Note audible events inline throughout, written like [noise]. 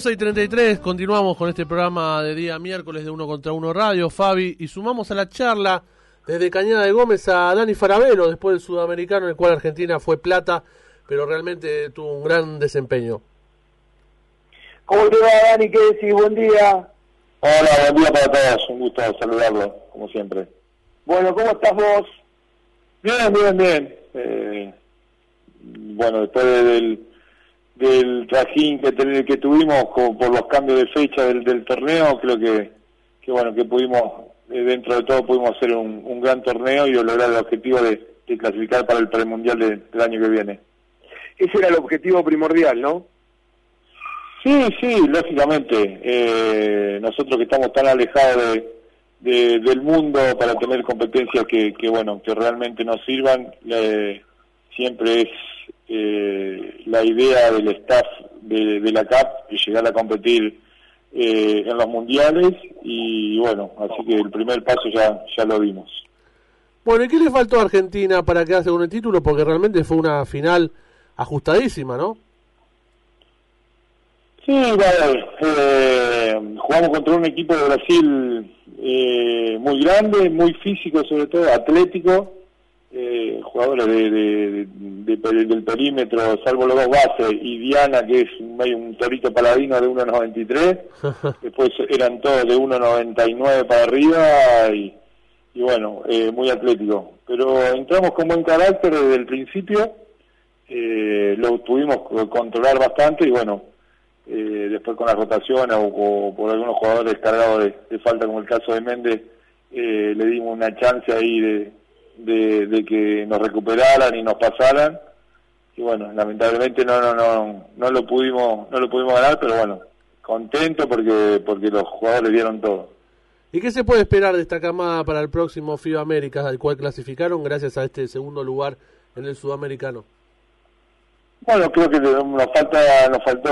12 y 33, continuamos con este programa de día miércoles de Uno contra Uno Radio, Fabi, y sumamos a la charla desde Cañada de Gómez a Dani Farabelo, después del sudamericano, en el cual Argentina fue plata, pero realmente tuvo un gran desempeño. ¿Cómo te va, Dani? ¿Qué decís? Buen día. Hola, buen día para todos. Un gusto saludarlo, como siempre. Bueno, ¿cómo estás vos? Bien, bien, bien. Eh, bueno, después del, del trajín que, que tuvimos por los cambios de fecha del, torneo, creo que, que bueno que pudimos, eh, dentro de todo, pudimos hacer un, gran torneo y lograr el objetivo de, clasificar para el premundial del año que viene. Ese era el objetivo primordial, ¿no? Sí, sí, lógicamente. Eh, nosotros que estamos tan alejados de, del mundo para tener competencias que, que bueno, que realmente nos sirvan, siempre es eh, la idea del staff de, la CAP es llegar a competir eh, en los mundiales y bueno, así que el primer paso ya, ya lo vimos. Bueno, ¿y qué le faltó a Argentina para quedarse con el título? Porque realmente fue una final ajustadísima, ¿no? Sí, eh, jugamos contra un equipo de Brasil eh, muy grande, muy físico sobre todo, atlético, eh, jugadores de, del perímetro, salvo los dos bases, y Diana, que es medio un torito paladino de 1.93, [laughs] después eran todos de 1.99 para arriba, y, y bueno, muy atlético. Pero entramos con buen carácter desde el principio, lo tuvimos que controlar bastante, y bueno, eh, después con la rotación o, por algunos jugadores cargados de, falta, como el caso de Méndez, eh, le dimos una chance ahí de, de, que nos recuperaran y nos pasaran. Y bueno, lamentablemente no, no, no, no lo pudimos, no lo pudimos ganar, pero bueno, contento porque, porque los jugadores dieron todo. ¿Y qué se puede esperar de esta camada para el próximo FIBA Américas, al cual clasificaron gracias a este segundo lugar en el sudamericano? Bueno, creo que nos falta nos faltó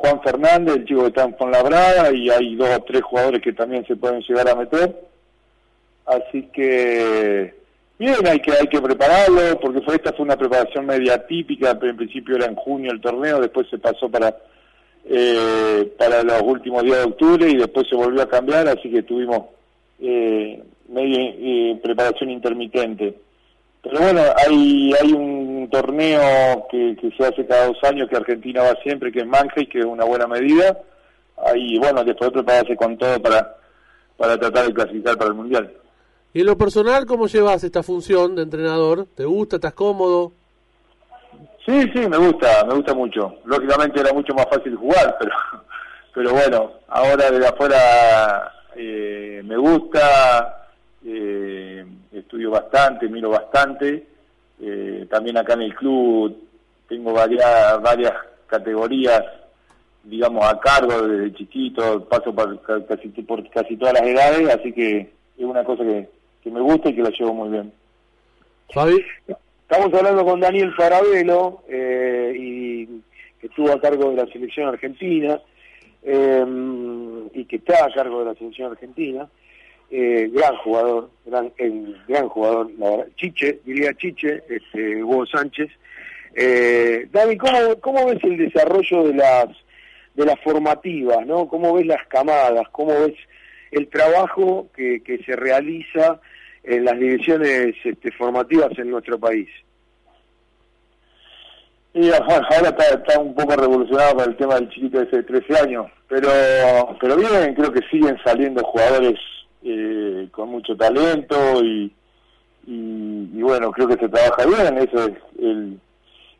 Juan Fernández, el chico que está en Fonlabrada, y hay dos o tres jugadores que también se pueden llegar a meter. Así que bien, hay que hay que prepararlo, porque fue, esta fue una preparación media típica, en principio era en junio el torneo, después se pasó para eh, para los últimos días de octubre y después se volvió a cambiar, así que tuvimos eh, media eh, preparación intermitente. Pero bueno, hay, hay un torneo que, se hace cada dos años que Argentina va siempre, que es Manje y que es una buena medida. Ahí, bueno, después prepararse con todo para, para tratar de clasificar para el Mundial. ¿Y en lo personal cómo llevas esta función de entrenador? ¿Te gusta? ¿Estás cómodo? Sí, sí, me gusta, me gusta mucho. Lógicamente era mucho más fácil jugar, pero, [laughs] pero bueno, ahora de afuera eh, me gusta. Eh, estudio bastante, miro bastante. Eh, también acá en el club tengo varias, varias categorías, digamos, a cargo desde chiquito, paso por casi, por casi todas las edades, así que es una cosa que, que me gusta y que la llevo muy bien. Fabi. Estamos hablando con Daniel Farabelo, eh, y que estuvo a cargo de la selección argentina, eh, y que está a cargo de la selección argentina eh, gran jugador, gran, gran jugador, Chiche, diría Chiche, este, Hugo Sánchez. Eh, Dani, ¿cómo, ¿cómo ves el desarrollo de las de las formativas, ¿no? ¿Cómo ves las camadas? ¿Cómo ves el trabajo que, que se realiza en las divisiones este, formativas en nuestro país? Y ahora está, un poco revolucionado con el tema del chiquito de ese 13 años, pero pero bien, creo que siguen saliendo jugadores eh, con mucho talento y, y, bueno, creo que se trabaja bien, eso es el,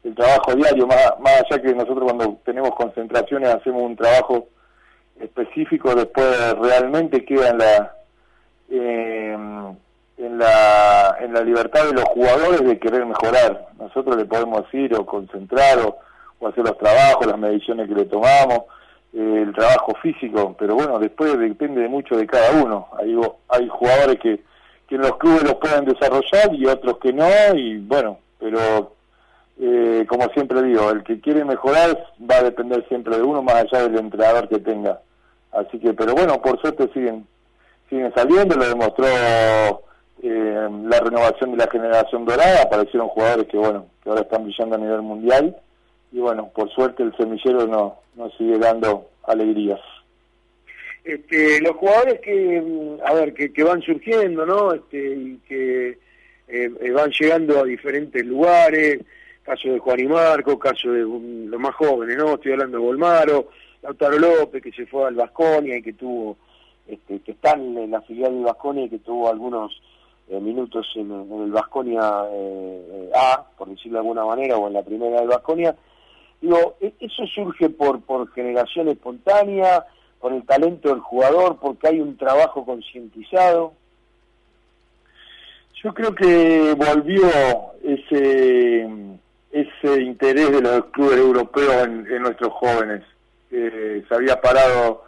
el trabajo diario, más, más allá que nosotros cuando tenemos concentraciones hacemos un trabajo específico, después realmente queda en la, en la en la libertad de los jugadores de querer mejorar. Nosotros le podemos ir o concentrar o, o hacer los trabajos, las mediciones que le tomamos, eh, el trabajo físico, pero bueno, después depende mucho de cada uno. Hay, hay jugadores que, que en los clubes los pueden desarrollar y otros que no, y bueno, pero eh, como siempre digo, el que quiere mejorar va a depender siempre de uno, más allá del entrenador que tenga. Así que, pero bueno, por suerte siguen, siguen saliendo, lo demostró eh, la renovación de la generación dorada, aparecieron jugadores que bueno, que ahora están brillando a nivel mundial y bueno, por suerte el semillero nos, nos sigue dando alegrías. Este, los jugadores que, a ver, que, van surgiendo, ¿no? Este, y que eh, eh, van llegando a diferentes lugares, caso de Juan y Marco, caso de mm, los más jóvenes, ¿no? Estoy hablando de Volmaro, Lautaro López, que se fue al Vasconia y que tuvo, este, que están en la filial del Vasconia y que tuvo algunos eh, minutos en, el Vasconia A, por decirlo de alguna manera, o en la primera del Vasconia. Digo, e, ¿eso surge por, por generación espontánea? por el talento del jugador, porque hay un trabajo concientizado? Yo creo que volvió ese ese interés de los clubes europeos en, nuestros jóvenes. Eh, se había parado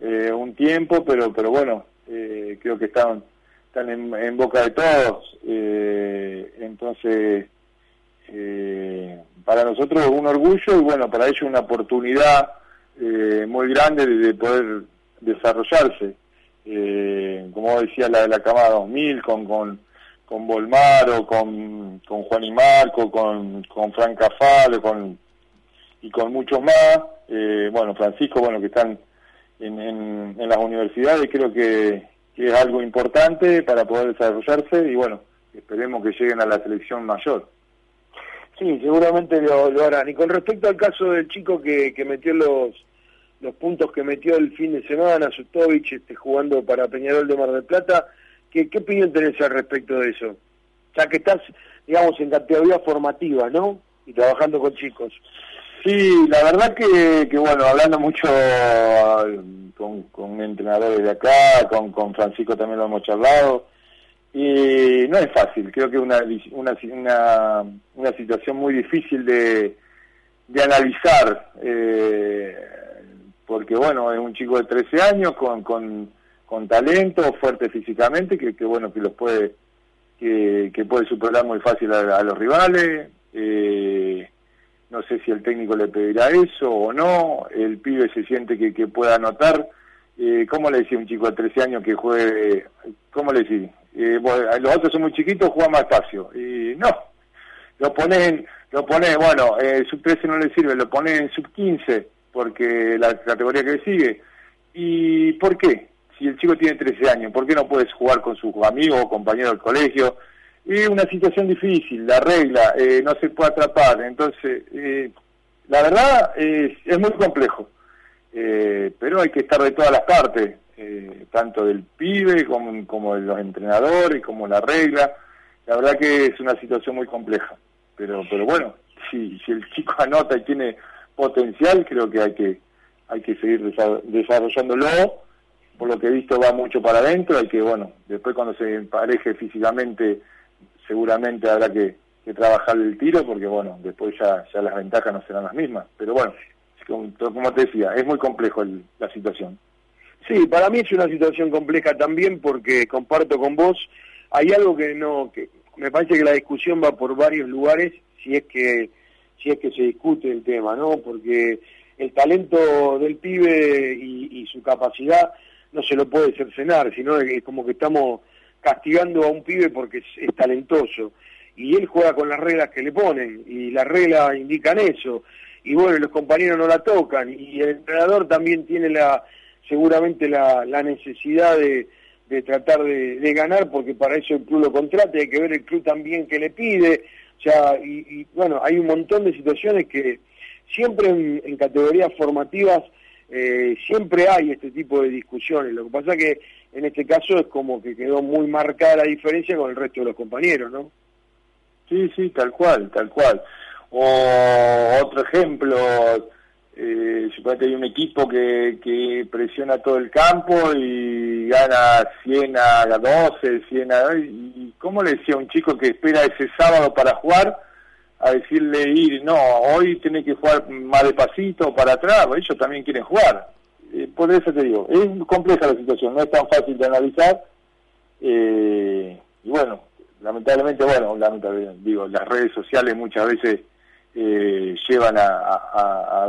eh, un tiempo, pero pero bueno, eh, creo que están están en, boca de todos. entonces, para nosotros es un orgullo y bueno, para ellos una oportunidad eh, muy grande de, poder desarrollarse. Eh, como decía la de la Cámara 2000, con, con, con Volmaro, con, con Juan y Marco, con, con Frank Cafalo, con, y con muchos más. Eh, bueno, Francisco, bueno, que están en, en, en las universidades, creo que, que, es algo importante para poder desarrollarse y bueno, esperemos que lleguen a la selección mayor. Sí, seguramente lo, harán. Y con respecto al caso del chico que, que metió los los puntos que metió el fin de semana, Sutovich este, jugando para Peñarol de Mar del Plata, ¿qué, qué opinión tenés al respecto de eso? Ya que estás, digamos, en categoría formativa, ¿no? Y trabajando con chicos. Sí, la verdad que, que bueno, hablando mucho con, con entrenadores de acá, con, con Francisco también lo hemos charlado, y no es fácil, creo que es una, una, una, una situación muy difícil de, de analizar, eh, porque bueno, es un chico de 13 años con, con, con talento, fuerte físicamente, que, que bueno, que los puede, que, que puede superar muy fácil a, los rivales, eh, no sé si el técnico le pedirá eso o no, el pibe se siente que, que pueda anotar, eh, ¿cómo le decía un chico de 13 años que juegue, cómo le decía? eh, los otros son muy chiquitos, juega más espacio. Y no, lo ponen, lo ponen, bueno, eh, sub 13 no le sirve, lo ponen en sub 15, porque la categoría que sigue. ¿Y por qué? Si el chico tiene 13 años, ¿por qué no puedes jugar con sus amigos o compañeros del colegio? Es una situación difícil, la regla, eh, no se puede atrapar. Entonces, eh, la verdad es, es muy complejo, eh, pero hay que estar de todas las partes. Eh, tanto del pibe como, como de los entrenadores, como la regla. La verdad que es una situación muy compleja. Pero, pero bueno, si, si el chico [laughs] anota y tiene potencial, creo que hay que, hay que seguir desarrollándolo. Por lo que he visto va mucho para adentro, hay que, bueno, después cuando se empareje físicamente, seguramente habrá que, trabajar el tiro, porque bueno, después ya, ya las ventajas no serán las mismas. Pero bueno, como, te decía, es muy complejo la situación. Sí, para mí es una situación compleja también porque comparto con vos, hay algo que no, que me parece que la discusión va por varios lugares si es que, si es que se discute el tema, ¿no? Porque el talento del pibe y, su capacidad no se lo puede cercenar, sino es como que estamos castigando a un pibe porque es, talentoso. Y él juega con las reglas que le ponen y las reglas indican eso. Y bueno, los compañeros no la tocan y el entrenador también tiene la seguramente la, la necesidad de, de tratar de, ganar, porque para eso el club lo contrata, hay que ver el club también que le pide, o sea, y, bueno, hay un montón de situaciones que siempre en, categorías formativas eh, siempre hay este tipo de discusiones, lo que pasa que en este caso es como que quedó muy marcada la diferencia con el resto de los compañeros, ¿no? Sí, sí, tal cual, tal cual. O otro ejemplo, eh, suponete hay un equipo que, que presiona todo el campo y gana 100 a 12, 100 a... ¿Y cómo le decía a un chico que espera ese sábado para jugar a decirle ir, no, hoy tiene que jugar más despacito para atrás, ellos también quieren jugar. Eh, por eso te digo, es compleja la situación, no es tan fácil de analizar. Eh, y bueno, lamentablemente, bueno, lamentablemente, digo, las redes sociales muchas veces eh, llevan a, a,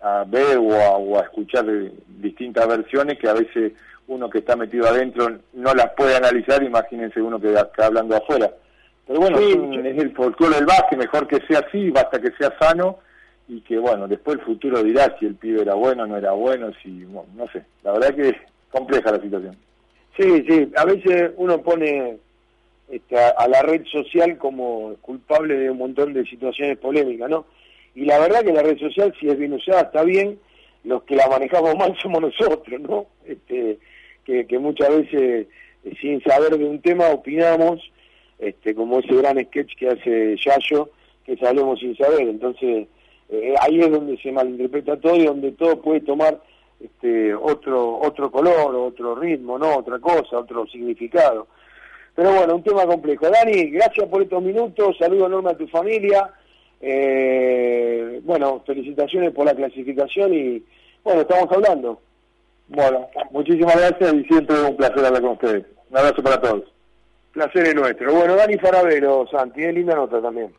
a, ver o a, escuchar distintas versiones que a veces uno que está metido adentro no las puede analizar, imagínense uno que está hablando afuera. Pero bueno, es el folclore del básquet, mejor que sea así, basta que sea sano y que bueno, después el futuro dirá si el pibe era bueno no era bueno, si, no sé, la verdad que es compleja la situación. Sí, sí, a veces uno pone este, a, la red social como culpable de un montón de situaciones polémicas, ¿no? Y la verdad que la red social, si es bien usada, está bien, los que la manejamos [laughs] mal somos nosotros, ¿no? Este, que, que muchas veces, eh, sin saber de un tema, opinamos, este, como ese gran sketch que hace Yayo, que salemos sin saber, entonces eh, ahí es donde se malinterpreta todo y donde todo puede tomar este, otro otro color, otro ritmo, no otra cosa, otro significado. Pero bueno, un tema complejo. Dani, gracias por estos minutos, saludo enorme a tu familia, eh, bueno, felicitaciones por la clasificación y bueno, estamos hablando. Bueno, muchísimas gracias y siempre un placer hablar con ustedes. Un abrazo para todos. Placer es nuestro. Bueno, Dani Farabelo, Santi, es linda nota también.